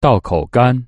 道口干。